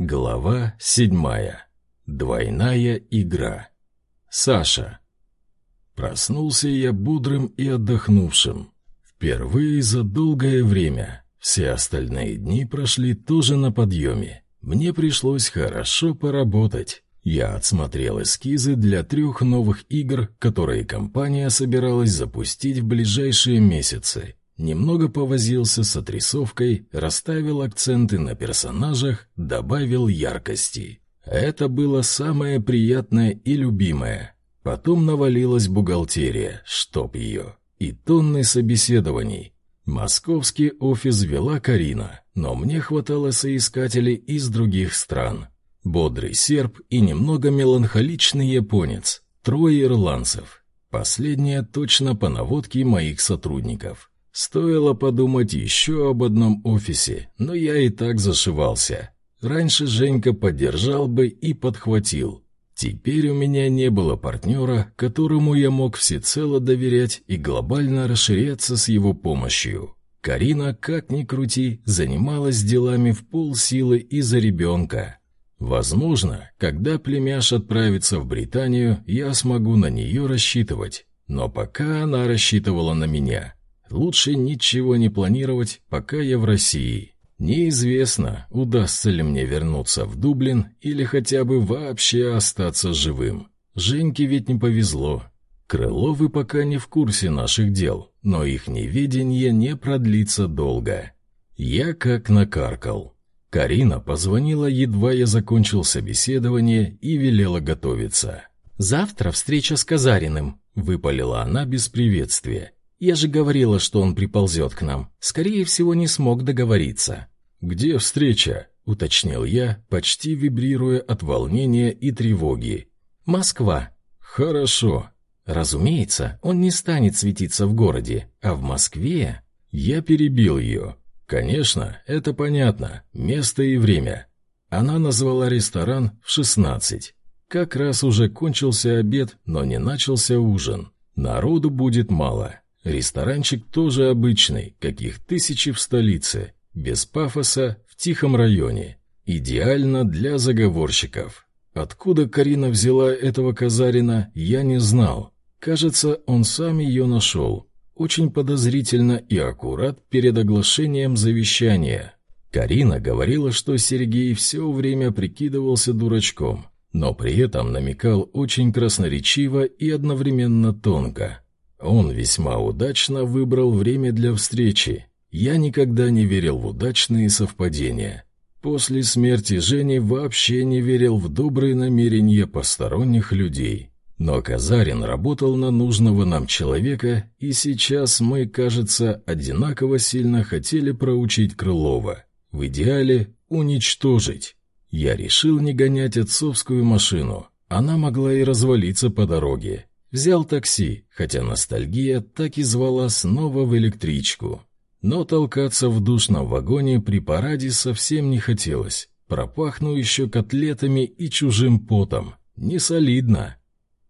Глава седьмая. Двойная игра. Саша. Проснулся я бодрым и отдохнувшим. Впервые за долгое время. Все остальные дни прошли тоже на подъеме. Мне пришлось хорошо поработать. Я отсмотрел эскизы для трех новых игр, которые компания собиралась запустить в ближайшие месяцы. Немного повозился с отрисовкой, расставил акценты на персонажах, добавил яркости. Это было самое приятное и любимое. Потом навалилась бухгалтерия, чтоб ее, и тонны собеседований. Московский офис вела Карина, но мне хватало соискателей из других стран. Бодрый серб и немного меланхоличный японец, трое ирландцев. Последнее точно по наводке моих сотрудников. Стоило подумать еще об одном офисе, но я и так зашивался. Раньше Женька поддержал бы и подхватил. Теперь у меня не было партнера, которому я мог всецело доверять и глобально расширяться с его помощью. Карина, как ни крути, занималась делами в полсилы из-за ребенка. Возможно, когда племяш отправится в Британию, я смогу на нее рассчитывать, но пока она рассчитывала на меня – Лучше ничего не планировать, пока я в России. Неизвестно, удастся ли мне вернуться в Дублин или хотя бы вообще остаться живым. Женьке ведь не повезло. Крыловы пока не в курсе наших дел, но их неведение не продлится долго. Я как накаркал. Карина позвонила, едва я закончил собеседование и велела готовиться. «Завтра встреча с Казариным», — выпалила она без приветствия. Я же говорила, что он приползет к нам. Скорее всего, не смог договориться. Где встреча? уточнил я, почти вибрируя от волнения и тревоги. Москва. Хорошо. Разумеется, он не станет светиться в городе, а в Москве я перебил ее. Конечно, это понятно. Место и время. Она назвала ресторан в шестнадцать. Как раз уже кончился обед, но не начался ужин. Народу будет мало. Ресторанчик тоже обычный, каких тысячи в столице, без пафоса, в тихом районе. Идеально для заговорщиков. Откуда Карина взяла этого казарина, я не знал. Кажется, он сам ее нашел. Очень подозрительно и аккурат перед оглашением завещания. Карина говорила, что Сергей все время прикидывался дурачком, но при этом намекал очень красноречиво и одновременно тонко. Он весьма удачно выбрал время для встречи. Я никогда не верил в удачные совпадения. После смерти Жени вообще не верил в добрые намерения посторонних людей. Но Казарин работал на нужного нам человека, и сейчас мы, кажется, одинаково сильно хотели проучить Крылова. В идеале уничтожить. Я решил не гонять отцовскую машину. Она могла и развалиться по дороге. Взял такси, хотя ностальгия так и звала снова в электричку. Но толкаться в душном вагоне при параде совсем не хотелось. Пропахну еще котлетами и чужим потом. Не солидно.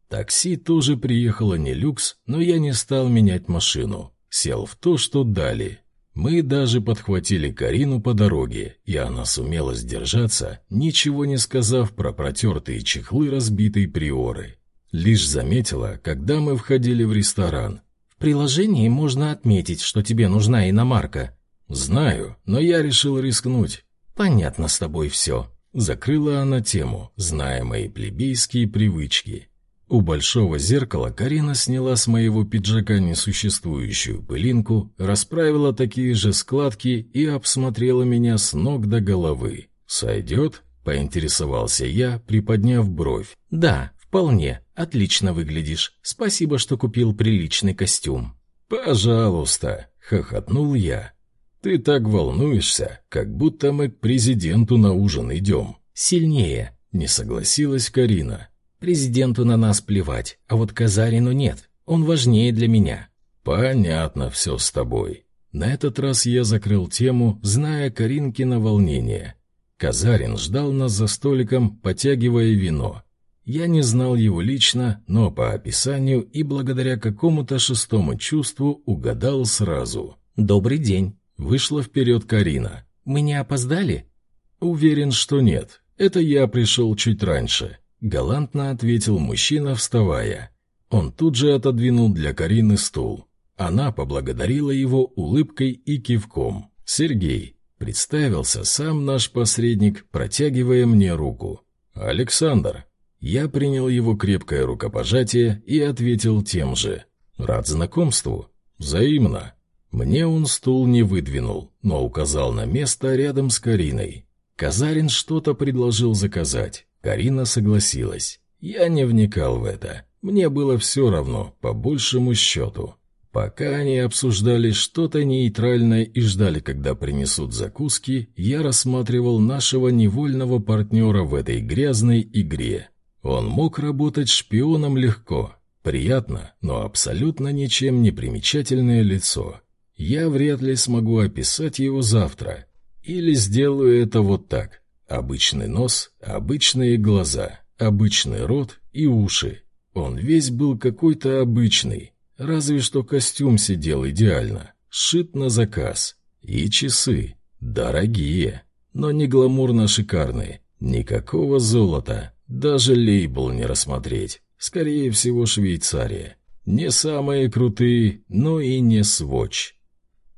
Такси тоже приехало не люкс, но я не стал менять машину. Сел в то, что дали. Мы даже подхватили Карину по дороге, и она сумела сдержаться, ничего не сказав про протертые чехлы разбитой приоры. Лишь заметила, когда мы входили в ресторан. В приложении можно отметить, что тебе нужна иномарка. Знаю, но я решил рискнуть. Понятно с тобой все. Закрыла она тему, зная мои плебейские привычки. У большого зеркала Карина сняла с моего пиджака несуществующую пылинку, расправила такие же складки и обсмотрела меня с ног до головы. «Сойдет?» — поинтересовался я, приподняв бровь. «Да, вполне. Отлично выглядишь. Спасибо, что купил приличный костюм. Пожалуйста, хохотнул я. Ты так волнуешься, как будто мы к президенту на ужин идем. Сильнее, не согласилась Карина. Президенту на нас плевать, а вот Казарину нет. Он важнее для меня. Понятно все с тобой. На этот раз я закрыл тему, зная Каринкино волнение. Казарин ждал нас за столиком, потягивая вино. Я не знал его лично, но по описанию и благодаря какому-то шестому чувству угадал сразу. «Добрый день!» Вышла вперед Карина. «Мы не опоздали?» Уверен, что нет. Это я пришел чуть раньше, галантно ответил мужчина, вставая. Он тут же отодвинул для Карины стул. Она поблагодарила его улыбкой и кивком. Сергей представился сам наш посредник, протягивая мне руку. Александр. Я принял его крепкое рукопожатие и ответил тем же. Рад знакомству. Взаимно. Мне он стул не выдвинул, но указал на место рядом с Кариной. Казарин что-то предложил заказать. Карина согласилась. Я не вникал в это. Мне было все равно, по большему счету. Пока они обсуждали что-то нейтральное и ждали, когда принесут закуски, я рассматривал нашего невольного партнера в этой грязной игре. Он мог работать шпионом легко, приятно, но абсолютно ничем не примечательное лицо. Я вряд ли смогу описать его завтра. Или сделаю это вот так. Обычный нос, обычные глаза, обычный рот и уши. Он весь был какой-то обычный, разве что костюм сидел идеально, сшит на заказ. И часы, дорогие, но не гламурно шикарные, никакого золота, даже лейбл не рассмотреть. Скорее всего, Швейцария. Не самые крутые, но и не сводч.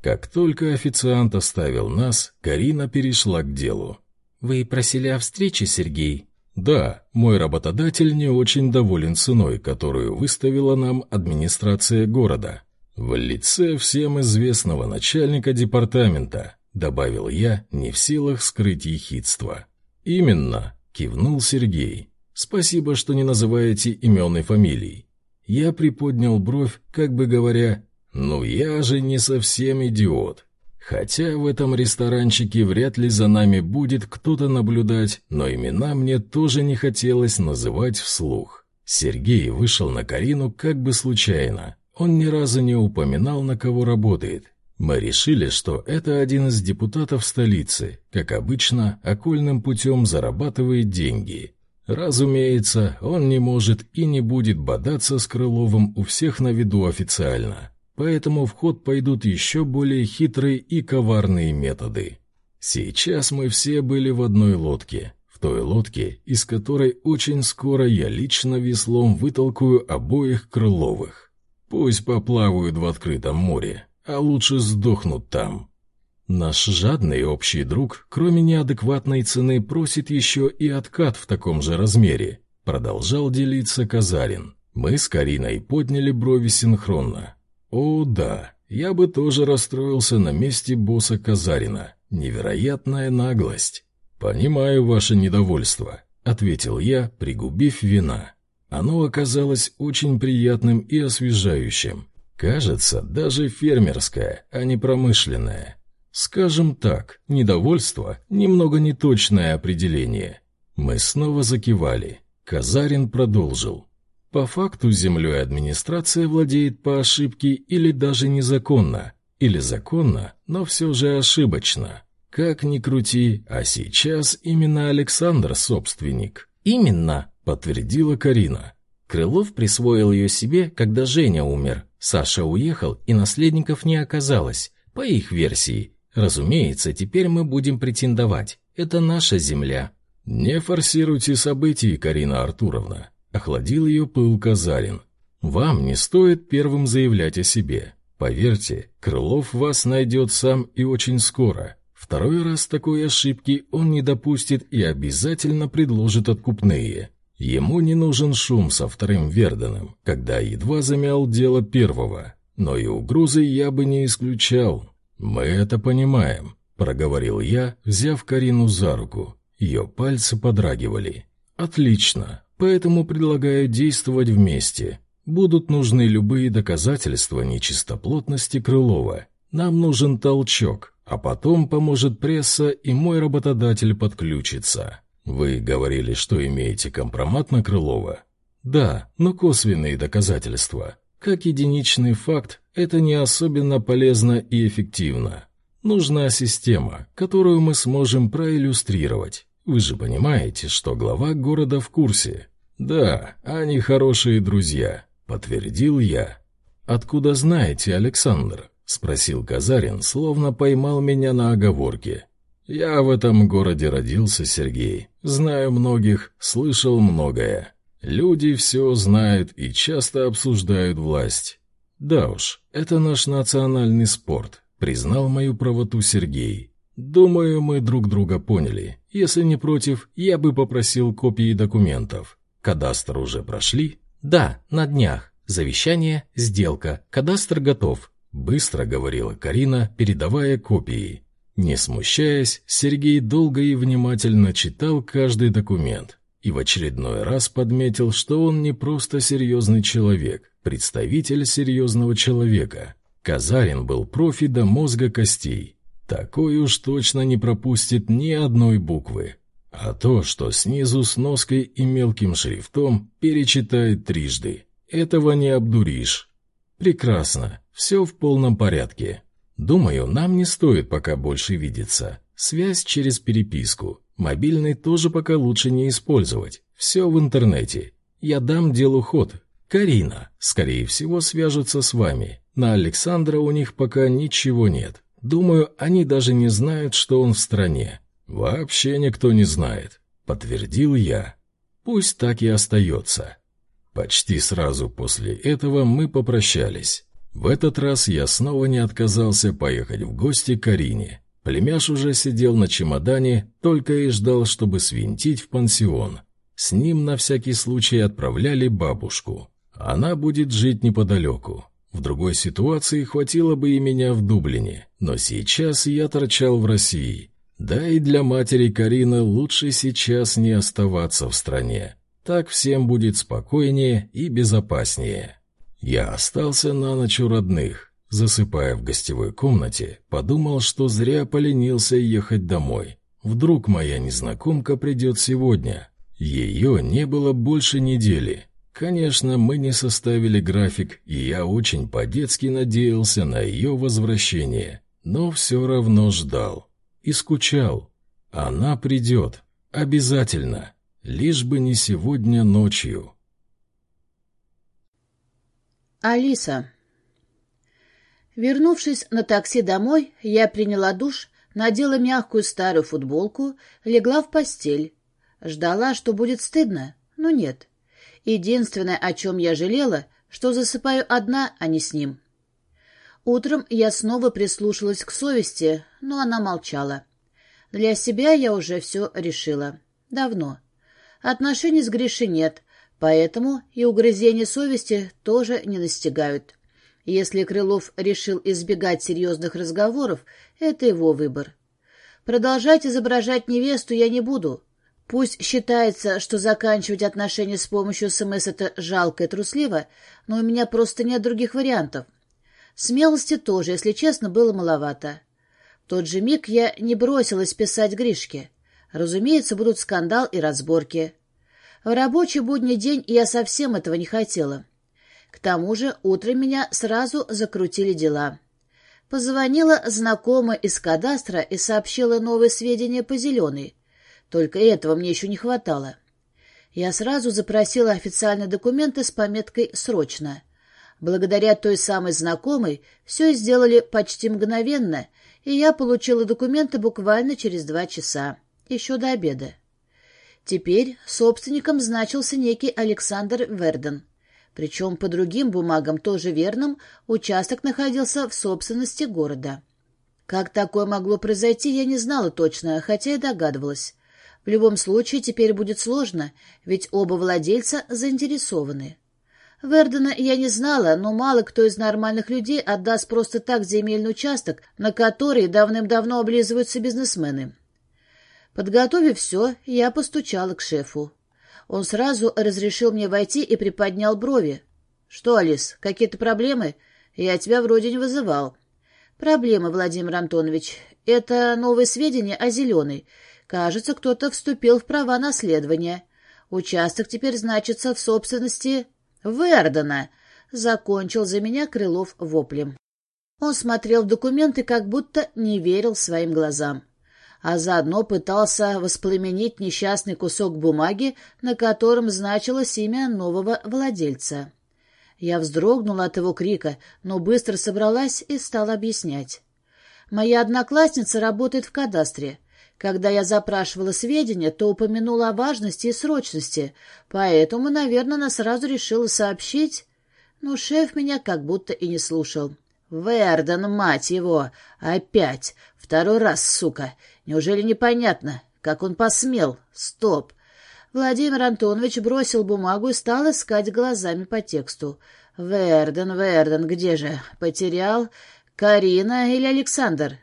Как только официант оставил нас, Карина перешла к делу. «Вы просили о встрече, Сергей?» «Да, мой работодатель не очень доволен ценой, которую выставила нам администрация города. В лице всем известного начальника департамента», — добавил я, не в силах скрыть ехидство. «Именно», — кивнул Сергей. «Спасибо, что не называете имен и фамилий». Я приподнял бровь, как бы говоря, «Ну я же не совсем идиот». Хотя в этом ресторанчике вряд ли за нами будет кто-то наблюдать, но имена мне тоже не хотелось называть вслух. Сергей вышел на Карину как бы случайно. Он ни разу не упоминал, на кого работает. Мы решили, что это один из депутатов столицы, как обычно, окольным путем зарабатывает деньги. Разумеется, он не может и не будет бодаться с Крыловым у всех на виду официально поэтому в ход пойдут еще более хитрые и коварные методы. Сейчас мы все были в одной лодке, в той лодке, из которой очень скоро я лично веслом вытолкаю обоих Крыловых. Пусть поплавают в открытом море, а лучше сдохнут там. Наш жадный общий друг, кроме неадекватной цены, просит еще и откат в таком же размере. Продолжал делиться Казарин. Мы с Кариной подняли брови синхронно. О, да, я бы тоже расстроился на месте босса Казарина. Невероятная наглость. Понимаю ваше недовольство, ответил я, пригубив вина. Оно оказалось очень приятным и освежающим. Кажется, даже фермерское, а не промышленное. Скажем так, недовольство – немного неточное определение. Мы снова закивали. Казарин продолжил. По факту землей администрация владеет по ошибке или даже незаконно, или законно, но все же ошибочно. Как ни крути, а сейчас именно Александр собственник. Именно, подтвердила Карина. Крылов присвоил ее себе, когда Женя умер. Саша уехал, и наследников не оказалось, по их версии. Разумеется, теперь мы будем претендовать. Это наша земля. Не форсируйте события, Карина Артуровна. Охладил ее пыл Казарин. «Вам не стоит первым заявлять о себе. Поверьте, Крылов вас найдет сам и очень скоро. Второй раз такой ошибки он не допустит и обязательно предложит откупные. Ему не нужен шум со вторым Верденом, когда едва замял дело первого. Но и угрозы я бы не исключал. Мы это понимаем», — проговорил я, взяв Карину за руку. Ее пальцы подрагивали. «Отлично. Поэтому предлагаю действовать вместе. Будут нужны любые доказательства нечистоплотности Крылова. Нам нужен толчок, а потом поможет пресса и мой работодатель подключится. Вы говорили, что имеете компромат на Крылова? Да, но косвенные доказательства. Как единичный факт, это не особенно полезно и эффективно. Нужна система, которую мы сможем проиллюстрировать. Вы же понимаете, что глава города в курсе. Да, они хорошие друзья, подтвердил я. Откуда знаете, Александр? спросил Казарин, словно поймал меня на оговорке. «Я в этом городе родился, Сергей. Знаю многих, слышал многое. Люди все знают и часто обсуждают власть. Да уж, это наш национальный спорт», — признал мою правоту Сергей. «Думаю, мы друг друга поняли. Если не против, я бы попросил копии документов. Кадастр уже прошли?» «Да, на днях. Завещание, сделка, кадастр готов», — быстро говорила Карина, передавая копии. Не смущаясь, Сергей долго и внимательно читал каждый документ и в очередной раз подметил, что он не просто серьезный человек, представитель серьезного человека. Казарин был профи до мозга костей. Такой уж точно не пропустит ни одной буквы. А то, что снизу с ноской и мелким шрифтом, перечитает трижды. Этого не обдуришь. Прекрасно, все в полном порядке. Думаю, нам не стоит пока больше видеться. Связь через переписку. Мобильный тоже пока лучше не использовать. Все в интернете. Я дам делу ход. Карина, скорее всего, свяжется с вами. На Александра у них пока ничего нет. Думаю, они даже не знают, что он в стране. Вообще никто не знает, подтвердил я. Пусть так и остается. Почти сразу после этого мы попрощались. В этот раз я снова не отказался поехать в гости к Карине. Племяш уже сидел на чемодане, только и ждал, чтобы свинтить в пансион. С ним на всякий случай отправляли бабушку. Она будет жить неподалеку. В другой ситуации хватило бы и меня в Дублине, но сейчас я торчал в России. Да и для матери Карины лучше сейчас не оставаться в стране. Так всем будет спокойнее и безопаснее. Я остался на ночь у родных. Засыпая в гостевой комнате, подумал, что зря поленился ехать домой. Вдруг моя незнакомка придет сегодня. Ее не было больше недели. Конечно, мы не составили график, и я очень по-детски надеялся на ее возвращение, но все равно ждал. И скучал. Она придет. Обязательно. Лишь бы не сегодня ночью. Алиса. Вернувшись на такси домой, я приняла душ, надела мягкую старую футболку, легла в постель. Ждала, что будет стыдно, но нет. Единственное, о чем я жалела, что засыпаю одна, а не с ним. Утром я снова прислушалась к совести, но она молчала. Для себя я уже все решила. Давно. Отношений с Гришей нет, Поэтому и угрызения совести тоже не настигают. Если Крылов решил избегать серьезных разговоров, это его выбор. Продолжать изображать невесту я не буду. Пусть считается, что заканчивать отношения с помощью СМС это жалко и трусливо, но у меня просто нет других вариантов. Смелости тоже, если честно, было маловато. В тот же миг я не бросилась писать Гришке. Разумеется, будут скандал и разборки. В рабочий будний день я совсем этого не хотела. К тому же утром меня сразу закрутили дела. Позвонила знакомая из кадастра и сообщила новые сведения по зеленой. Только этого мне еще не хватало. Я сразу запросила официальные документы с пометкой «Срочно». Благодаря той самой знакомой все сделали почти мгновенно, и я получила документы буквально через два часа, еще до обеда. Теперь собственником значился некий Александр Верден. Причем по другим бумагам, тоже верным, участок находился в собственности города. Как такое могло произойти, я не знала точно, хотя и догадывалась. В любом случае теперь будет сложно, ведь оба владельца заинтересованы. Вердена я не знала, но мало кто из нормальных людей отдаст просто так земельный участок, на который давным-давно облизываются бизнесмены. Подготовив все, я постучала к шефу. Он сразу разрешил мне войти и приподнял брови. «Что, Алис, какие-то проблемы? Я тебя вроде не вызывал». «Проблемы, Владимир Антонович. Это новые сведения о зеленой. Кажется, кто-то вступил в права наследования. Участок теперь значится в собственности Вердена», — закончил за меня Крылов воплем. Он смотрел в документы, как будто не верил своим глазам а заодно пытался воспламенить несчастный кусок бумаги, на котором значилось имя нового владельца. Я вздрогнула от его крика, но быстро собралась и стала объяснять. Моя одноклассница работает в кадастре. Когда я запрашивала сведения, то упомянула о важности и срочности, поэтому, наверное, она сразу решила сообщить. Но шеф меня как будто и не слушал. «Верден, мать его! Опять! Второй раз, сука! Неужели непонятно? Как он посмел? Стоп!» Владимир Антонович бросил бумагу и стал искать глазами по тексту. «Верден, Верден, где же? Потерял? Карина или Александр?»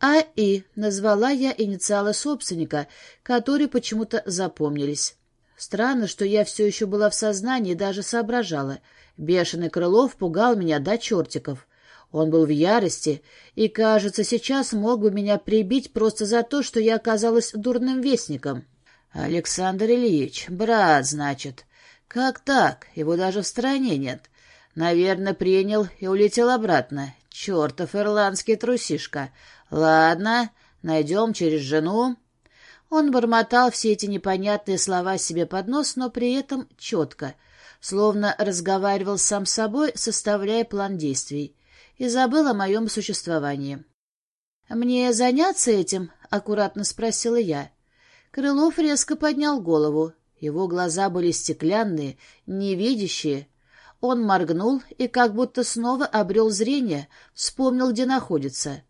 А.И. назвала я инициалы собственника, которые почему-то запомнились. Странно, что я все еще была в сознании и даже соображала. Бешеный Крылов пугал меня до чертиков. Он был в ярости и, кажется, сейчас мог бы меня прибить просто за то, что я оказалась дурным вестником. «Александр Ильич, брат, значит. Как так? Его даже в стране нет. Наверное, принял и улетел обратно. Чертов ирландский трусишка. Ладно, найдем через жену. Он бормотал все эти непонятные слова себе под нос, но при этом четко, словно разговаривал сам с собой, составляя план действий, и забыл о моем существовании. «Мне заняться этим?» — аккуратно спросила я. Крылов резко поднял голову. Его глаза были стеклянные, невидящие. Он моргнул и как будто снова обрел зрение, вспомнил, где находится.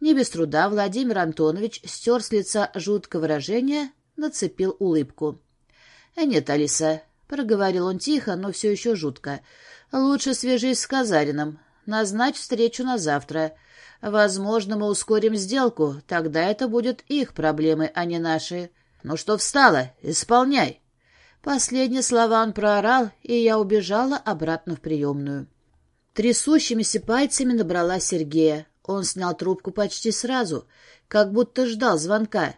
Не без труда Владимир Антонович стер с лица жуткое выражение, нацепил улыбку. «Э, «Нет, Алиса», — проговорил он тихо, но все еще жутко, — «лучше свяжись с Казарином. Назначь встречу на завтра. Возможно, мы ускорим сделку, тогда это будет их проблемы, а не наши. Ну что встала? Исполняй!» Последние слова он проорал, и я убежала обратно в приемную. Трясущимися пальцами набрала Сергея. Он снял трубку почти сразу, как будто ждал звонка.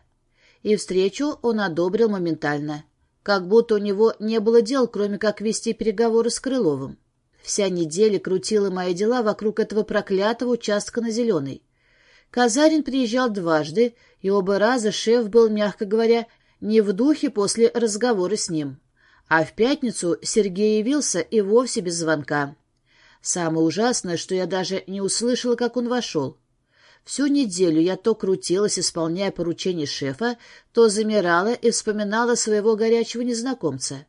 И встречу он одобрил моментально, как будто у него не было дел, кроме как вести переговоры с Крыловым. Вся неделя крутила мои дела вокруг этого проклятого участка на Зеленой. Казарин приезжал дважды, и оба раза шеф был, мягко говоря, не в духе после разговора с ним. А в пятницу Сергей явился и вовсе без звонка. Самое ужасное, что я даже не услышала, как он вошел. Всю неделю я то крутилась, исполняя поручения шефа, то замирала и вспоминала своего горячего незнакомца.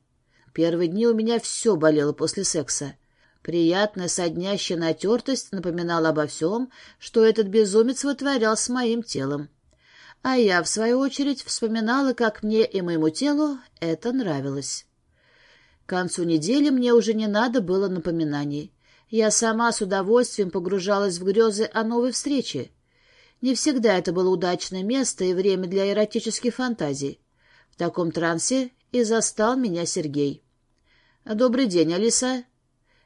Первые дни у меня все болело после секса. Приятная соднящая натертость напоминала обо всем, что этот безумец вытворял с моим телом. А я, в свою очередь, вспоминала, как мне и моему телу это нравилось. К концу недели мне уже не надо было напоминаний. Я сама с удовольствием погружалась в грезы о новой встрече. Не всегда это было удачное место и время для эротических фантазий. В таком трансе и застал меня Сергей. «Добрый день, Алиса».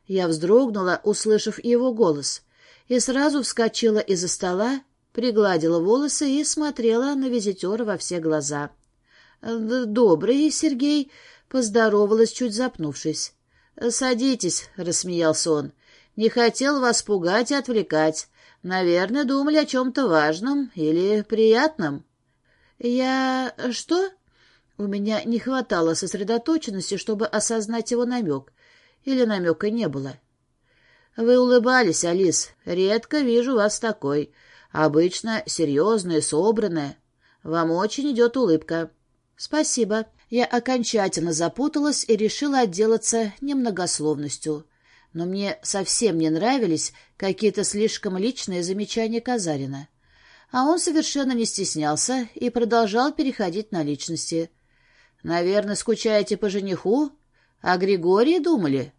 Я вздрогнула, услышав его голос, и сразу вскочила из-за стола, пригладила волосы и смотрела на визитера во все глаза. «Добрый, Сергей», — поздоровалась, чуть запнувшись. «Садитесь», — рассмеялся он. Не хотел вас пугать и отвлекать. Наверное, думали о чем-то важном или приятном. Я... что? У меня не хватало сосредоточенности, чтобы осознать его намек. Или намека не было. Вы улыбались, Алис. Редко вижу вас такой. Обычно серьезная, собранная. Вам очень идет улыбка. Спасибо. Я окончательно запуталась и решила отделаться немногословностью но мне совсем не нравились какие-то слишком личные замечания Казарина. А он совершенно не стеснялся и продолжал переходить на личности. «Наверное, скучаете по жениху? О Григории думали?»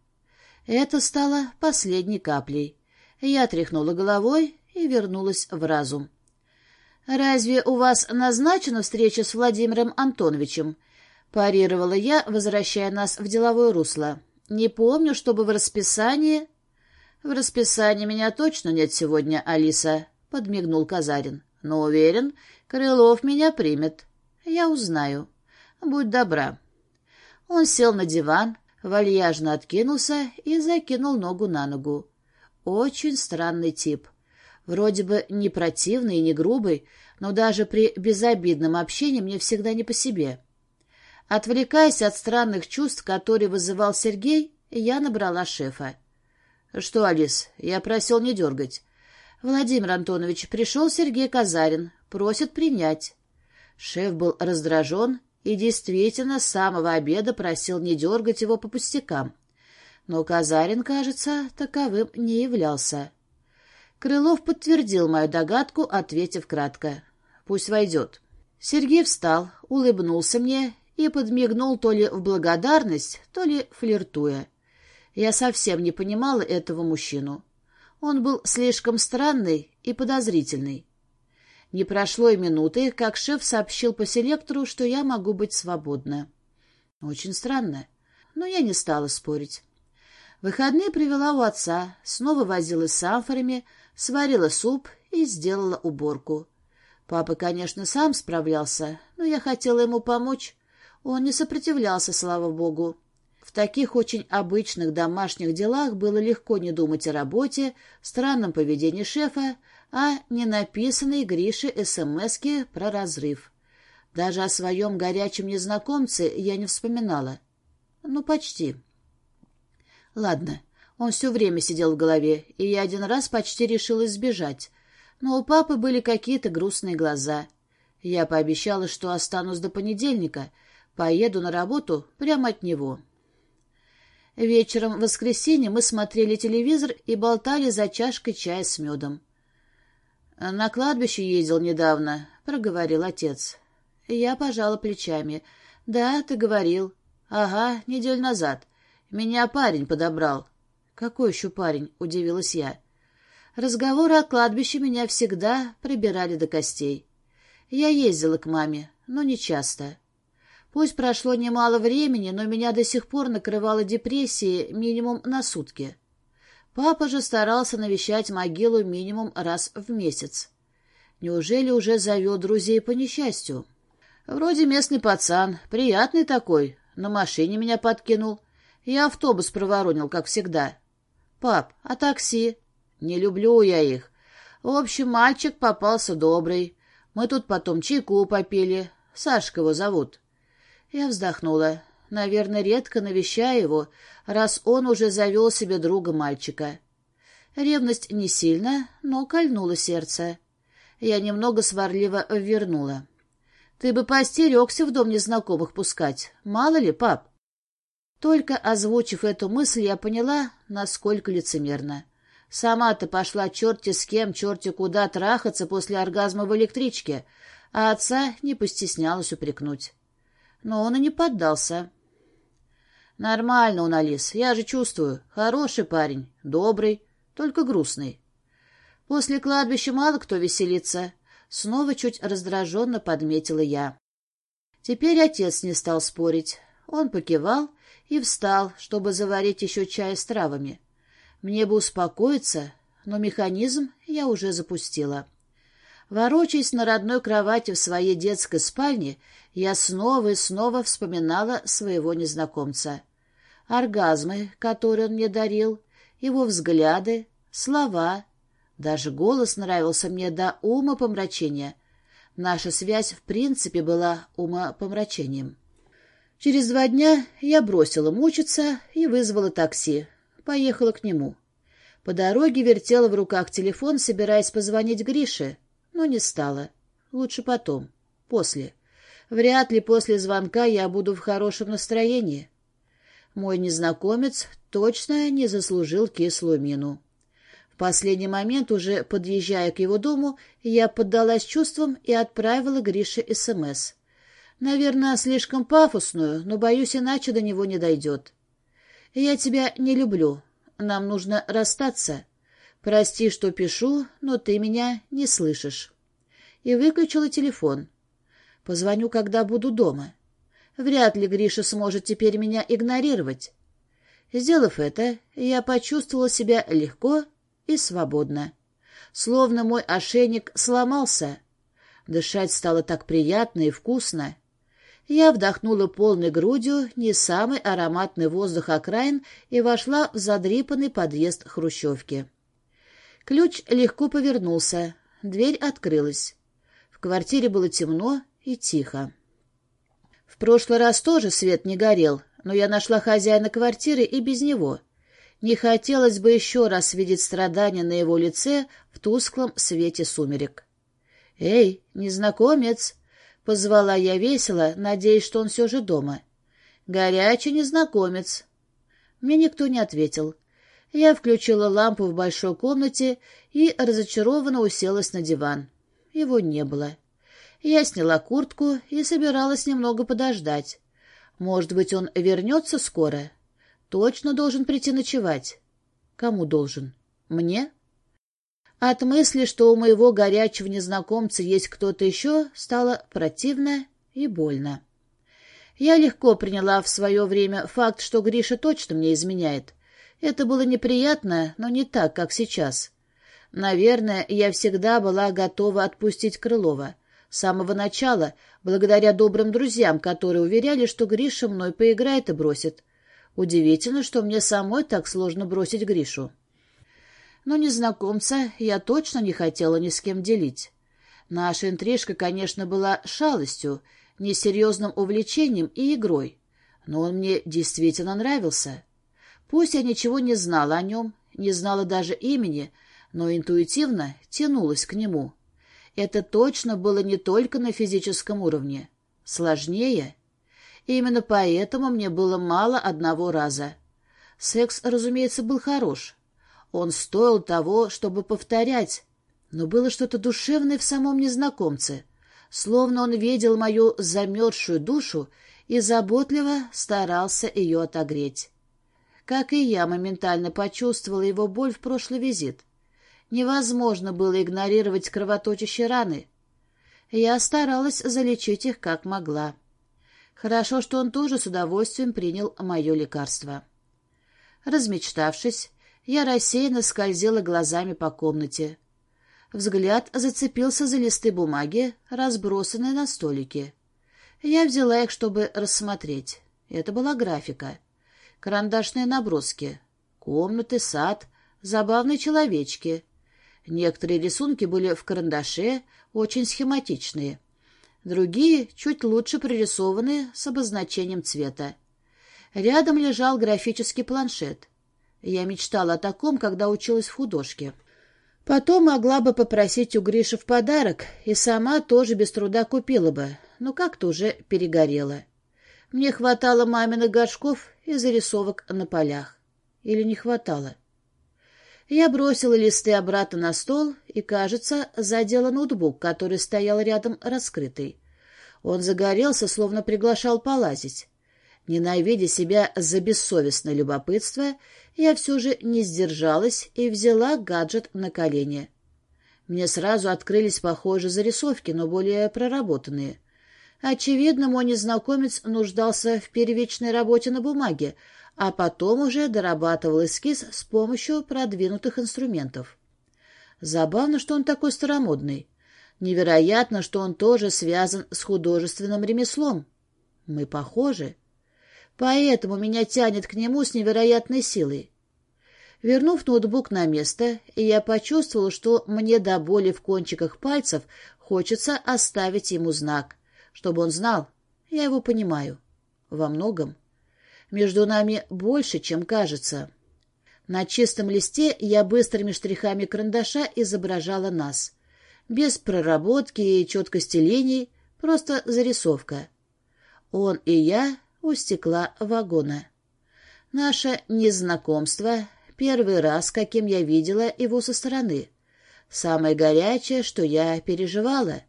Это стало последней каплей. Я тряхнула головой и вернулась в разум. «Разве у вас назначена встреча с Владимиром Антоновичем?» парировала я, возвращая нас в деловое русло. Не помню, чтобы в расписании... — В расписании меня точно нет сегодня, Алиса, — подмигнул Казарин. — Но уверен, Крылов меня примет. Я узнаю. Будь добра. Он сел на диван, вальяжно откинулся и закинул ногу на ногу. Очень странный тип. Вроде бы не противный и не грубый, но даже при безобидном общении мне всегда не по себе. Отвлекаясь от странных чувств, которые вызывал Сергей, я набрала шефа. — Что, Алис, я просил не дергать. — Владимир Антонович, пришел Сергей Казарин, просит принять. Шеф был раздражен и действительно с самого обеда просил не дергать его по пустякам. Но Казарин, кажется, таковым не являлся. Крылов подтвердил мою догадку, ответив кратко. «Пусть войдет». Сергей встал, улыбнулся мне и подмигнул то ли в благодарность, то ли флиртуя. Я совсем не понимала этого мужчину. Он был слишком странный и подозрительный. Не прошло и минуты, как шеф сообщил по селектору, что я могу быть свободна. Очень странно, но я не стала спорить. Выходные привела у отца, снова возилась с амфорами, сварила суп и сделала уборку. Папа, конечно, сам справлялся, но я хотела ему помочь. Он не сопротивлялся, слава богу. В таких очень обычных домашних делах было легко не думать о работе, странном поведении шефа, а не написанной Грише СМСке про разрыв. Даже о своем горячем незнакомце я не вспоминала. Ну, почти. Ладно, он все время сидел в голове, и я один раз почти решила сбежать. Но у папы были какие-то грустные глаза. Я пообещала, что останусь до понедельника, поеду на работу прямо от него. Вечером в воскресенье мы смотрели телевизор и болтали за чашкой чая с медом. «На кладбище ездил недавно», — проговорил отец. Я пожала плечами. «Да, ты говорил». «Ага, неделю назад. Меня парень подобрал». «Какой еще парень?» — удивилась я. Разговоры о кладбище меня всегда прибирали до костей. Я ездила к маме, но не часто. Пусть прошло немало времени, но меня до сих пор накрывала депрессия минимум на сутки. Папа же старался навещать могилу минимум раз в месяц. Неужели уже завел друзей по несчастью? Вроде местный пацан, приятный такой, на машине меня подкинул. Я автобус проворонил, как всегда. Пап, а такси? Не люблю я их. В общем, мальчик попался добрый. Мы тут потом чайку попили. Сашка его зовут. Я вздохнула. Наверное, редко навещаю его, раз он уже завел себе друга мальчика. Ревность не сильно, но кольнула сердце. Я немного сварливо вернула. Ты бы поостерегся в дом незнакомых пускать. Мало ли, пап? Только озвучив эту мысль, я поняла, насколько лицемерно. Сама-то пошла черти с кем, черти куда трахаться после оргазма в электричке, а отца не постеснялась упрекнуть но он и не поддался. «Нормально он, Алис, я же чувствую. Хороший парень, добрый, только грустный. После кладбища мало кто веселится». Снова чуть раздраженно подметила я. Теперь отец не стал спорить. Он покивал и встал, чтобы заварить еще чай с травами. Мне бы успокоиться, но механизм я уже запустила. Ворочаясь на родной кровати в своей детской спальне, я снова и снова вспоминала своего незнакомца. Оргазмы, которые он мне дарил, его взгляды, слова. Даже голос нравился мне до ума помрачения. Наша связь в принципе была умопомрачением. Через два дня я бросила мучиться и вызвала такси. Поехала к нему. По дороге вертела в руках телефон, собираясь позвонить Грише — но не стала. Лучше потом, после. Вряд ли после звонка я буду в хорошем настроении. Мой незнакомец точно не заслужил кислую мину. В последний момент, уже подъезжая к его дому, я поддалась чувствам и отправила Грише СМС. Наверное, слишком пафосную, но, боюсь, иначе до него не дойдет. «Я тебя не люблю. Нам нужно расстаться. «Прости, что пишу, но ты меня не слышишь». И выключила телефон. «Позвоню, когда буду дома. Вряд ли Гриша сможет теперь меня игнорировать». Сделав это, я почувствовала себя легко и свободно. Словно мой ошейник сломался. Дышать стало так приятно и вкусно. Я вдохнула полной грудью не самый ароматный воздух окраин и вошла в задрипанный подъезд хрущевки. Ключ легко повернулся, дверь открылась. В квартире было темно и тихо. Прошлый раз тоже свет не горел, но я нашла хозяина квартиры и без него. Не хотелось бы еще раз видеть страдания на его лице в тусклом свете сумерек. «Эй, незнакомец!» Позвала я весело, надеясь, что он все же дома. «Горячий незнакомец». Мне никто не ответил. Я включила лампу в большой комнате и разочарованно уселась на диван. Его не было. Я сняла куртку и собиралась немного подождать. Может быть, он вернется скоро? Точно должен прийти ночевать. Кому должен? Мне? От мысли, что у моего горячего незнакомца есть кто-то еще, стало противно и больно. Я легко приняла в свое время факт, что Гриша точно мне изменяет. Это было неприятно, но не так, как сейчас. Наверное, я всегда была готова отпустить Крылова. С самого начала, благодаря добрым друзьям, которые уверяли, что Гриша мной поиграет и бросит. Удивительно, что мне самой так сложно бросить Гришу. Но незнакомца я точно не хотела ни с кем делить. Наша интрижка, конечно, была шалостью, несерьезным увлечением и игрой, но он мне действительно нравился. Пусть я ничего не знала о нем, не знала даже имени, но интуитивно тянулась к нему. Это точно было не только на физическом уровне. Сложнее. И именно поэтому мне было мало одного раза. Секс, разумеется, был хорош. Он стоил того, чтобы повторять, но было что-то душевное в самом незнакомце, словно он видел мою замерзшую душу и заботливо старался ее отогреть. Как и я моментально почувствовала его боль в прошлый визит. Невозможно было игнорировать кровоточащие раны. Я старалась залечить их как могла. Хорошо, что он тоже с удовольствием принял мое лекарство. Размечтавшись, я рассеянно скользила глазами по комнате. Взгляд зацепился за листы бумаги, разбросанные на столике. Я взяла их, чтобы рассмотреть. Это была графика. Карандашные наброски. Комнаты, сад, забавные человечки. Некоторые рисунки были в карандаше, очень схематичные. Другие чуть лучше прорисованы с обозначением цвета. Рядом лежал графический планшет. Я мечтала о таком, когда училась в художке. Потом могла бы попросить у Гриши в подарок, и сама тоже без труда купила бы, но как-то уже перегорела. Мне хватало маминых горшков и зарисовок на полях. Или не хватало? Я бросила листы обратно на стол и, кажется, задела ноутбук, который стоял рядом раскрытый. Он загорелся, словно приглашал полазить. Ненавидя себя за бессовестное любопытство, я все же не сдержалась и взяла гаджет на колени. Мне сразу открылись похожие зарисовки, но более проработанные. Очевидно, мой незнакомец нуждался в первичной работе на бумаге, а потом уже дорабатывал эскиз с помощью продвинутых инструментов. Забавно, что он такой старомодный. Невероятно, что он тоже связан с художественным ремеслом. Мы похожи. Поэтому меня тянет к нему с невероятной силой. Вернув ноутбук на место, я почувствовала, что мне до боли в кончиках пальцев хочется оставить ему знак, чтобы он знал, я его понимаю. Во многом. Между нами больше, чем кажется. На чистом листе я быстрыми штрихами карандаша изображала нас. Без проработки и четкости линий, просто зарисовка. Он и я у стекла вагона. Наше незнакомство — первый раз, каким я видела его со стороны. Самое горячее, что я переживала.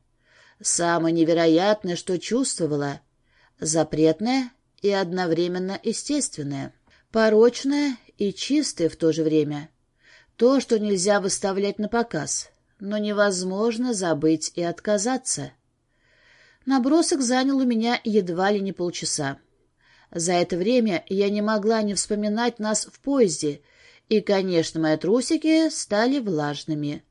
Самое невероятное, что чувствовала. Запретное и одновременно естественное, порочное и чистое в то же время. То, что нельзя выставлять на показ, но невозможно забыть и отказаться. Набросок занял у меня едва ли не полчаса. За это время я не могла не вспоминать нас в поезде, и, конечно, мои трусики стали влажными.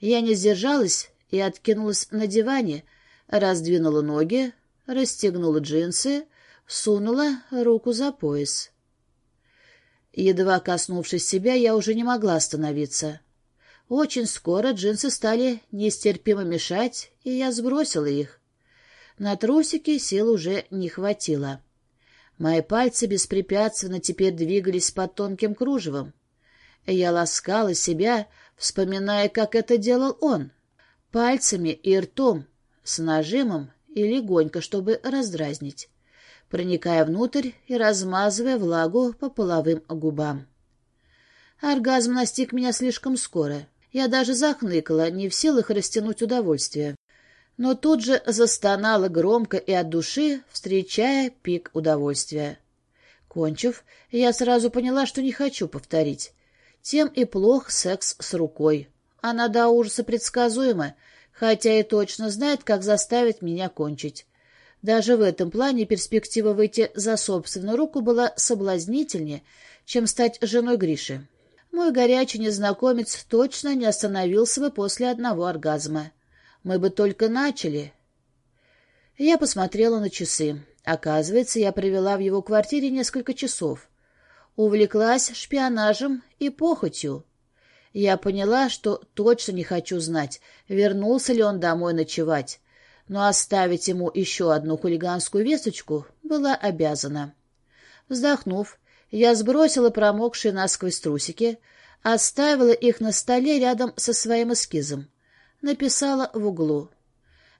Я не сдержалась и откинулась на диване, раздвинула ноги, расстегнула джинсы, сунула руку за пояс. Едва коснувшись себя, я уже не могла остановиться. Очень скоро джинсы стали нестерпимо мешать, и я сбросила их. На трусики сил уже не хватило. Мои пальцы беспрепятственно теперь двигались под тонким кружевом. Я ласкала себя, вспоминая, как это делал он. Пальцами и ртом, с нажимом и легонько, чтобы раздразнить, проникая внутрь и размазывая влагу по половым губам. Оргазм настиг меня слишком скоро. Я даже захныкала, не в силах растянуть удовольствие. Но тут же застонала громко и от души, встречая пик удовольствия. Кончив, я сразу поняла, что не хочу повторить. Тем и плох секс с рукой. Она до ужаса предсказуема, хотя и точно знает, как заставить меня кончить. Даже в этом плане перспектива выйти за собственную руку была соблазнительнее, чем стать женой Гриши. Мой горячий незнакомец точно не остановился бы после одного оргазма. Мы бы только начали. Я посмотрела на часы. Оказывается, я провела в его квартире несколько часов. Увлеклась шпионажем и похотью. Я поняла, что точно не хочу знать, вернулся ли он домой ночевать, но оставить ему еще одну хулиганскую весточку была обязана. Вздохнув, я сбросила промокшие насквозь трусики, оставила их на столе рядом со своим эскизом. Написала в углу.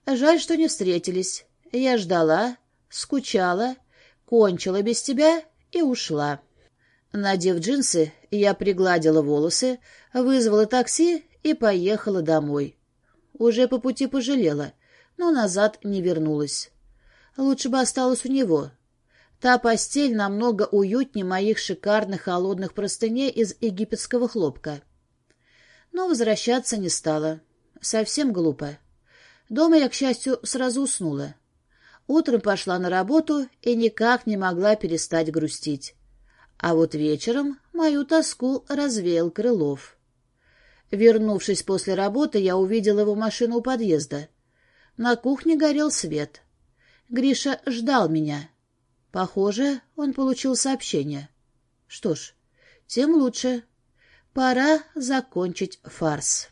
Жаль, что не встретились. Я ждала, скучала, кончила без тебя и ушла. Надев джинсы, я пригладила волосы, вызвала такси и поехала домой. Уже по пути пожалела, но назад не вернулась. Лучше бы осталась у него. Та постель намного уютнее моих шикарных холодных простыней из египетского хлопка. Но возвращаться не стала. Совсем глупо. Дома я, к счастью, сразу уснула. Утром пошла на работу и никак не могла перестать грустить. А вот вечером мою тоску развеял Крылов. Вернувшись после работы, я увидела его машину у подъезда. На кухне горел свет. Гриша ждал меня. Похоже, он получил сообщение. Что ж, тем лучше. Пора закончить фарс.